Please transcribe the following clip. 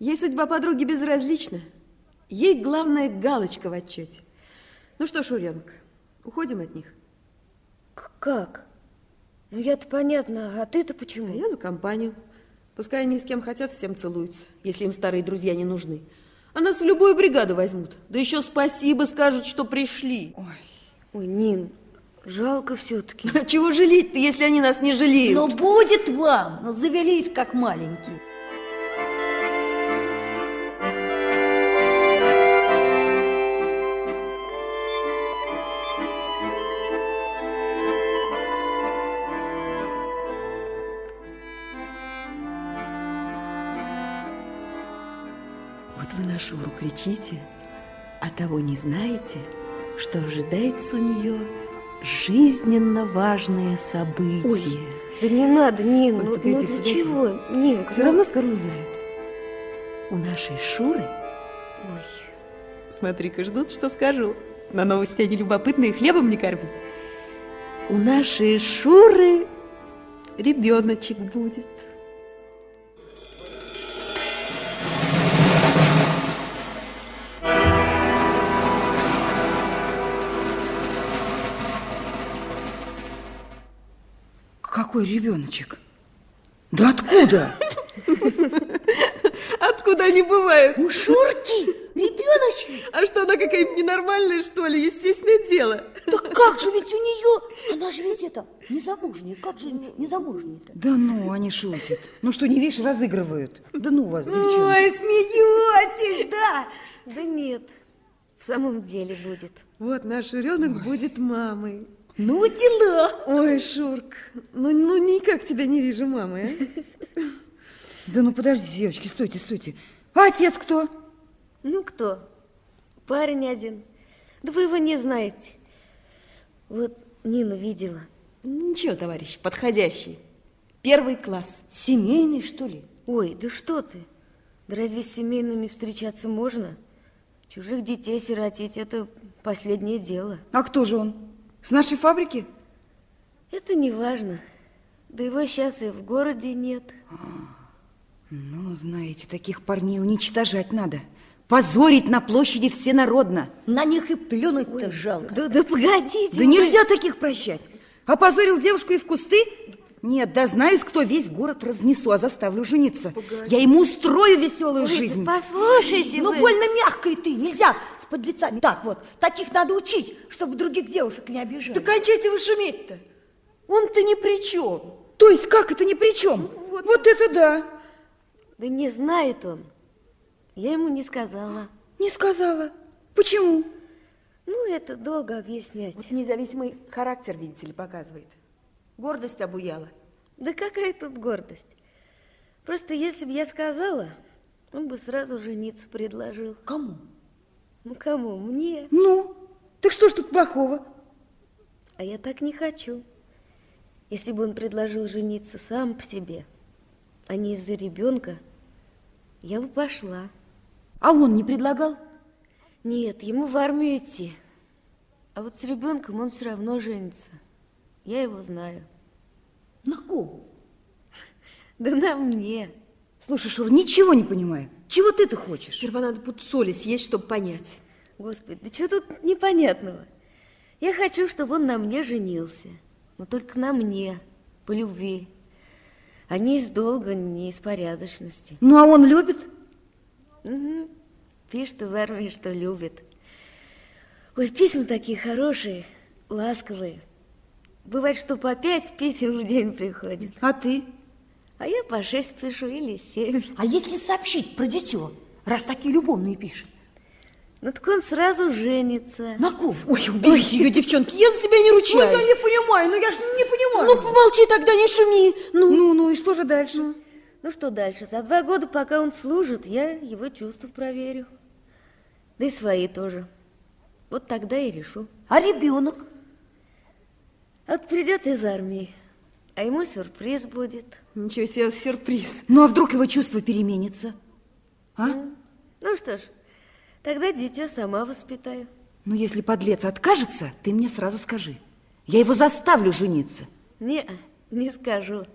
Ей судьба подруги безразлична. Ей главная галочка в отчете. Ну что, Шуренок, уходим от них? К как? Ну, я-то понятно, а ты-то почему? А я за компанию. Пускай они с кем хотят, всем целуются, если им старые друзья не нужны. А нас в любую бригаду возьмут. Да еще спасибо скажут, что пришли. Ой, ой Нин, жалко все-таки. А чего жалеть-то, если они нас не жалеют? Но будет вам, но завелись как маленькие. Шуру кричите, а того не знаете, что ожидается у нее жизненно важное событие. Ой, да не надо, Нин, Ой, ну, погоди, ну для погоди. чего? Нин, все ну... равно скоро узнает. У нашей Шуры... Ой, смотри-ка, ждут, что скажу. На новости они любопытные, хлебом не кормят. У нашей Шуры ребеночек будет. Какой ребеночек? Да откуда? Откуда они бывают? У Шурки ребеночек. А что, она какая-нибудь ненормальная, что ли? Естественное дело. Да как же ведь у нее? Она же ведь это, незамужняя. Как же незамужняя-то? Да ну, они шутят. Ну что, не видишь, разыгрывают. Да ну вас, девчонки. Ой, смеетесь, да. Да нет, в самом деле будет. Вот наш ребенок будет мамой. Ну, дела. Ой, Шурк, ну, ну никак тебя не вижу, мама, а? Да ну подожди, девочки, стойте, стойте. А отец кто? Ну, кто? Парень один. Да вы его не знаете. Вот Нина видела. Ничего, товарищ, подходящий. Первый класс. Семейный, что ли? Ой, да что ты? Да разве с семейными встречаться можно? Чужих детей сиротить – это последнее дело. А кто же он? С нашей фабрики? Это не важно. Да его сейчас и в городе нет. А, ну, знаете, таких парней уничтожать надо. Позорить на площади всенародно. На них и плюнуть-то жалко. Да, да погодите. Да вы... нельзя таких прощать. Опозорил девушку и в кусты? Нет, да знаюсь, кто весь город разнесу, а заставлю жениться. Погоди. Я ему устрою веселую Ой, жизнь. Послушайте Ну, больно мягкой ты, нельзя подлецами. Так вот, таких надо учить, чтобы других девушек не обижать. Да кончайте вы шуметь-то. Он-то ни при чем. То есть как это ни при чем? Ну, вот, вот это да. Да не знает он. Я ему не сказала. Не сказала? Почему? Ну, это долго объяснять. Вот независимый характер, видите ли, показывает. Гордость обуяла. Да какая тут гордость? Просто если бы я сказала, он бы сразу жениться предложил. Кому? Ну, кому? Мне. Ну, так что ж тут плохого? А я так не хочу. Если бы он предложил жениться сам по себе, а не из-за ребенка, я бы пошла. А он не предлагал? Нет, ему в армию идти. А вот с ребенком он все равно женится. Я его знаю. На ком? Да на мне. Слушай, Шур, ничего не понимаю. Чего ты-то хочешь? Сперва надо пуд соли съесть, чтобы понять. Господи, да чего тут непонятного? Я хочу, чтобы он на мне женился. Но только на мне, по любви. А не из долга, не из порядочности. Ну, а он любит? Угу. Пишет из армии, что любит. Ой, письма такие хорошие, ласковые. Бывает, что по пять писем в день приходит. А ты? А я по шесть пишу или семь. А если сообщить про дитё, раз такие любовные пишет? Ну так он сразу женится. На ком? Ой, уберите ее, девчонки, я за себя не ручаюсь. Ну, я не понимаю, ну я ж не понимаю. Ну, помолчи тогда, не шуми. Ну, ну, ну и что же дальше? Ну, ну что дальше? За два года, пока он служит, я его чувства проверю. Да и свои тоже. Вот тогда и решу. А ребенок? Вот придет из армии, а ему сюрприз будет. Ничего себе сюрприз. Ну, а вдруг его чувство переменится? А? Ну, ну что ж, тогда дитя сама воспитаю. Ну, если подлец откажется, ты мне сразу скажи. Я его заставлю жениться. Не, не скажу.